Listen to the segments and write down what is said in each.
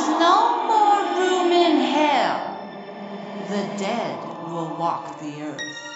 There's no more room in hell. The dead will walk the earth.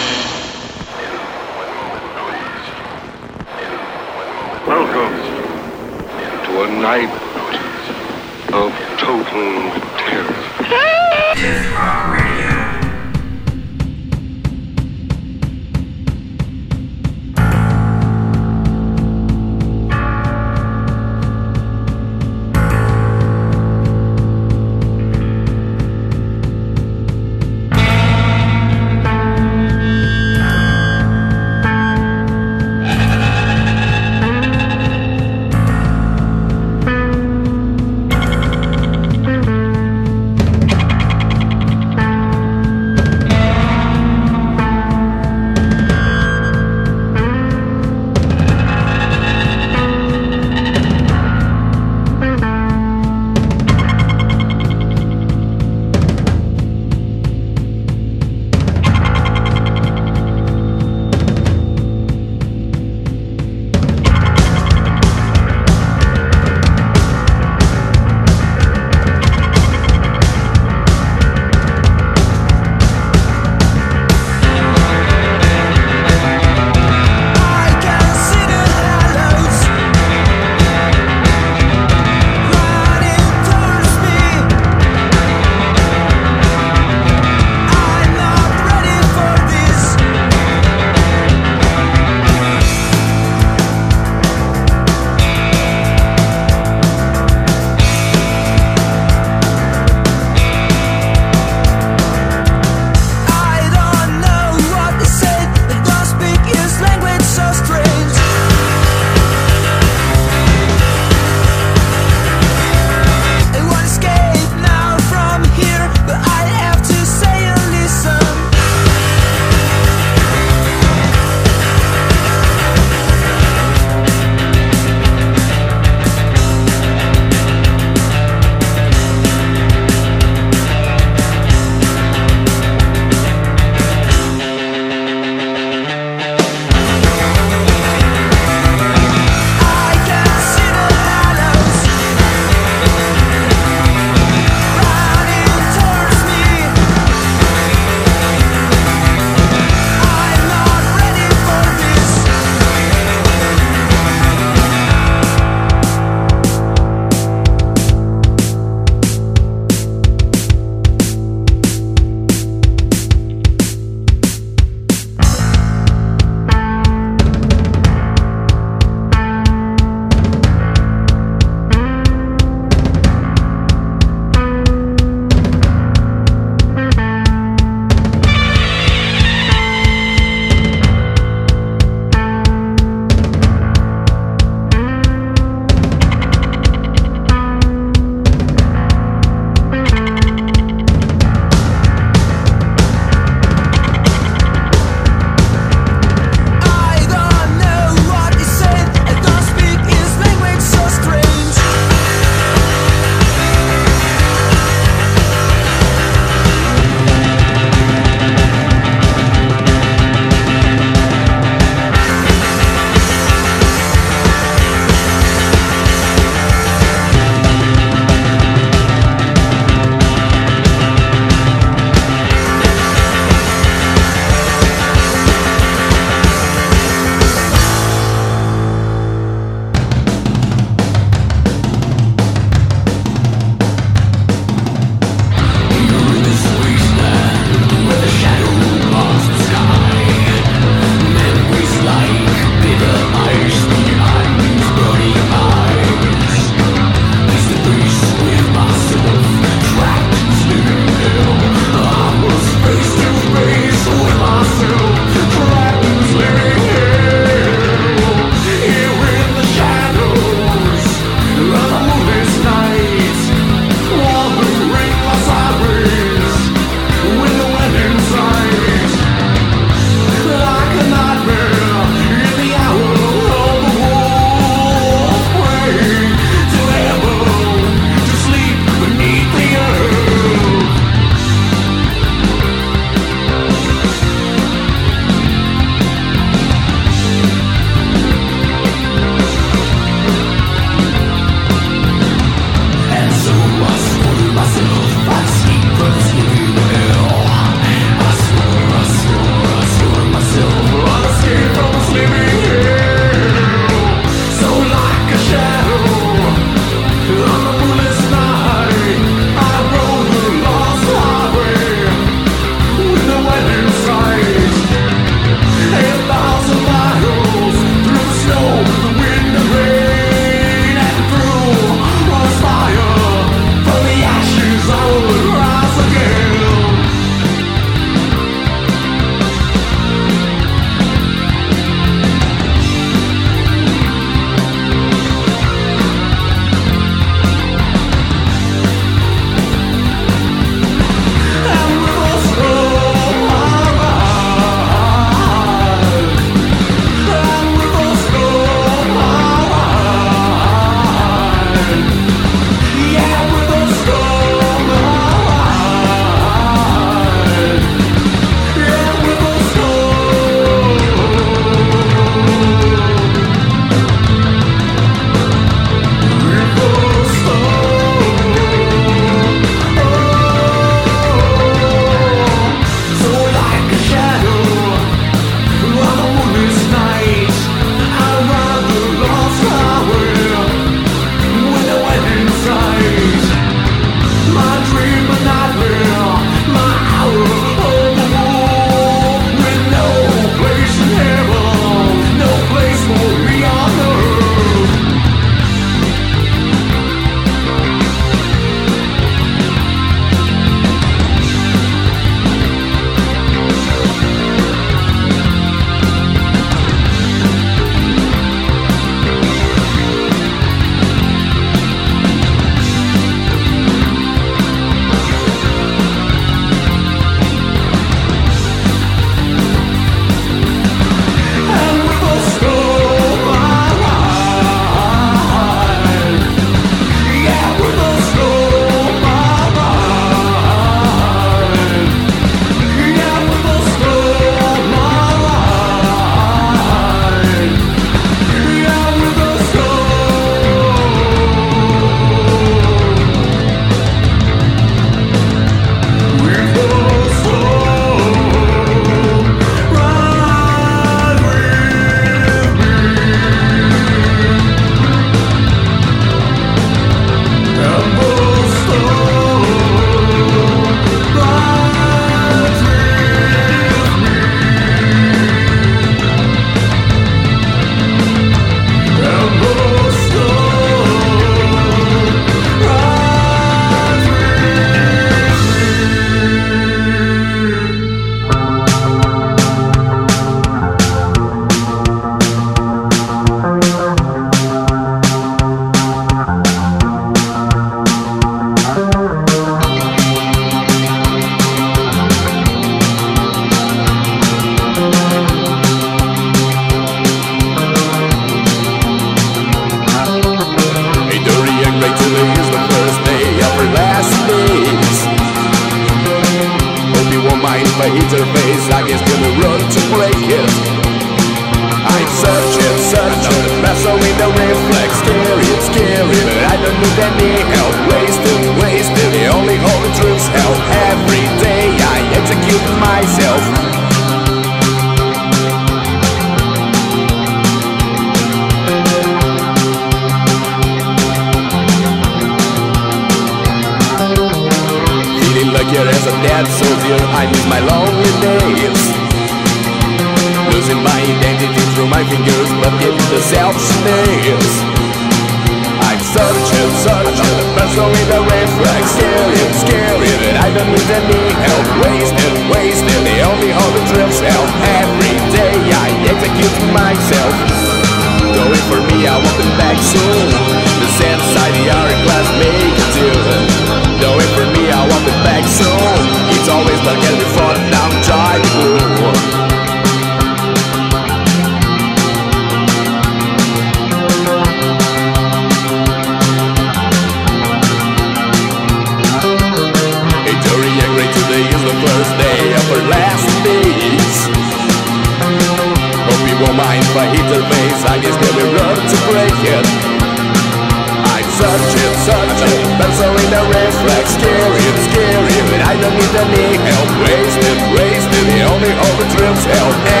That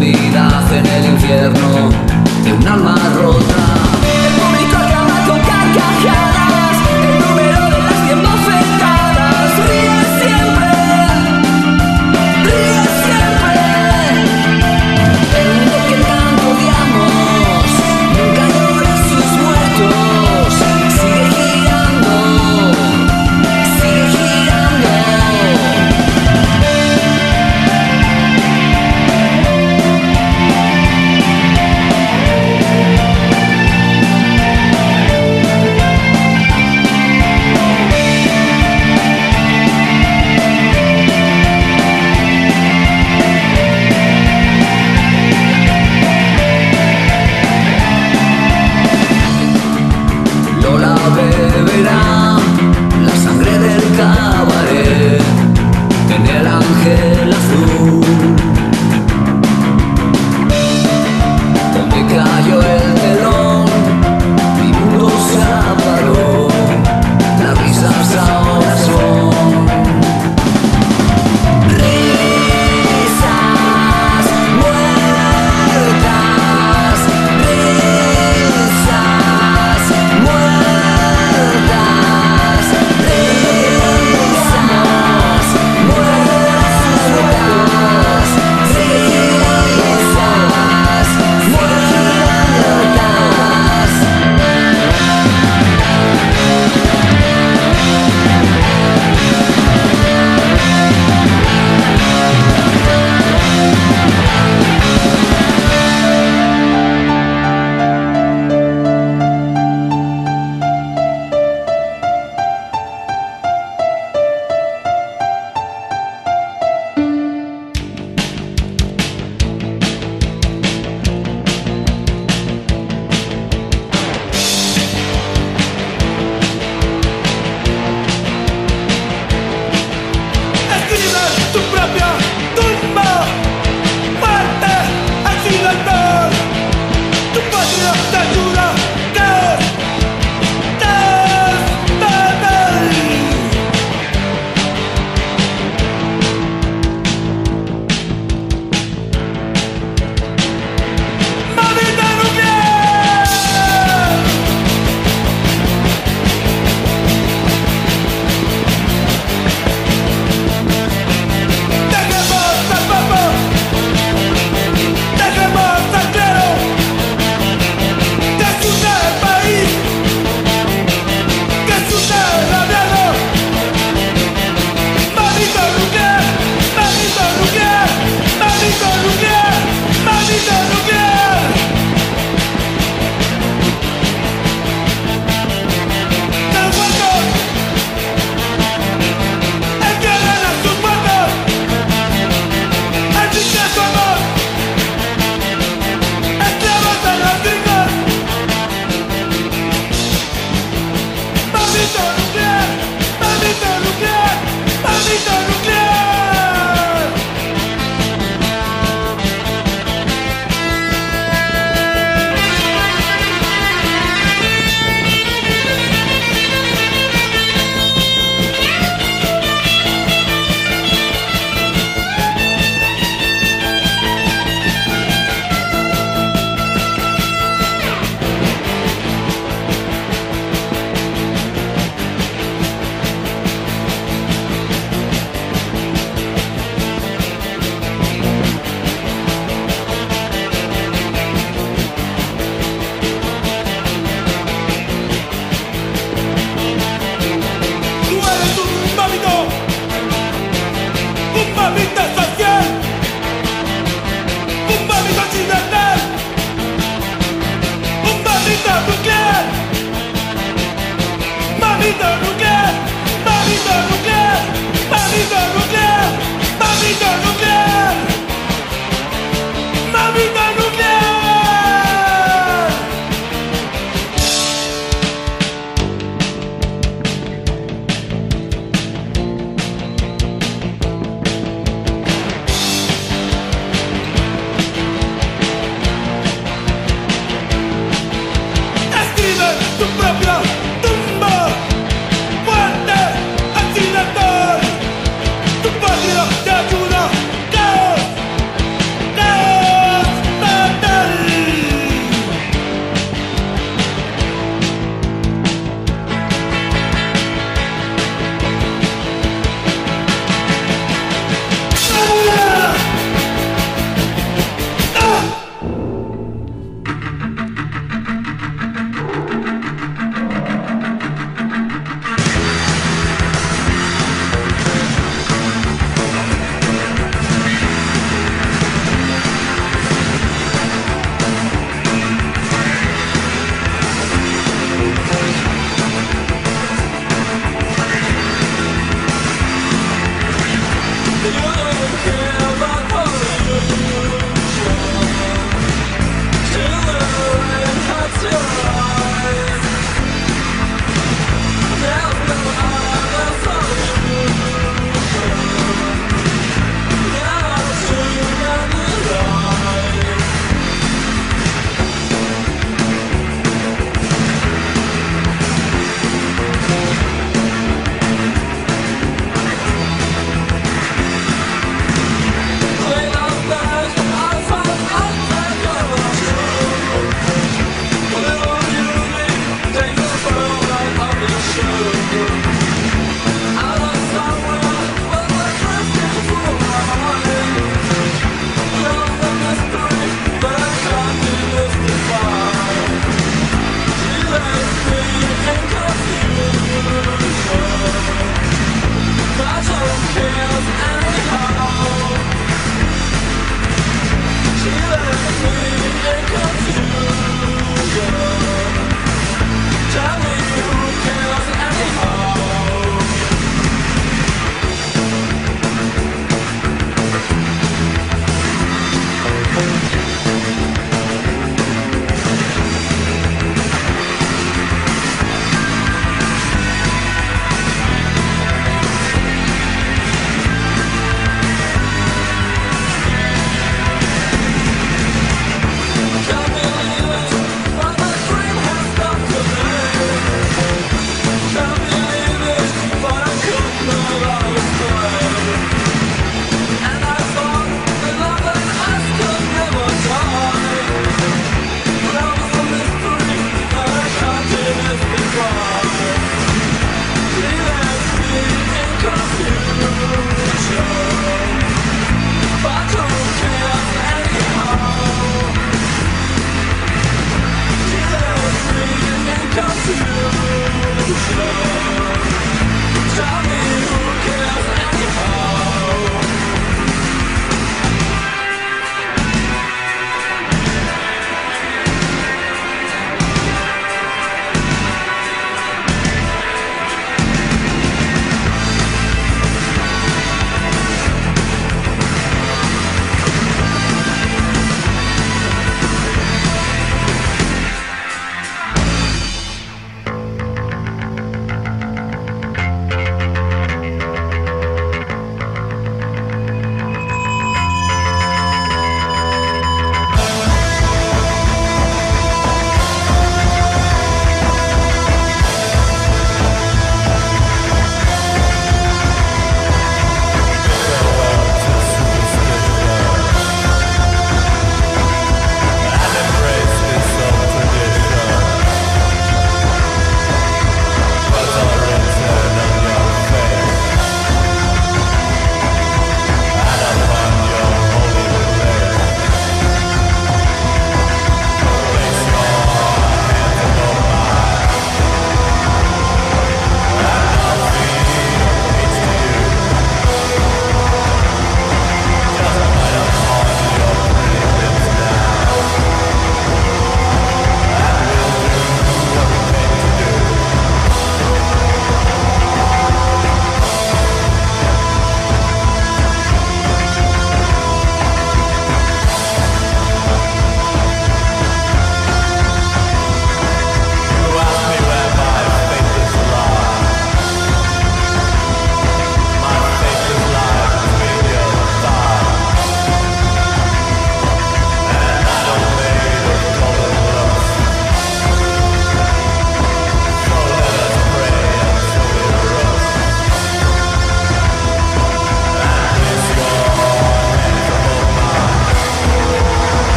en el infierno De un alma rota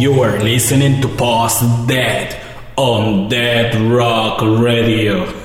You are listening to Post Dead on Dead Rock Radio.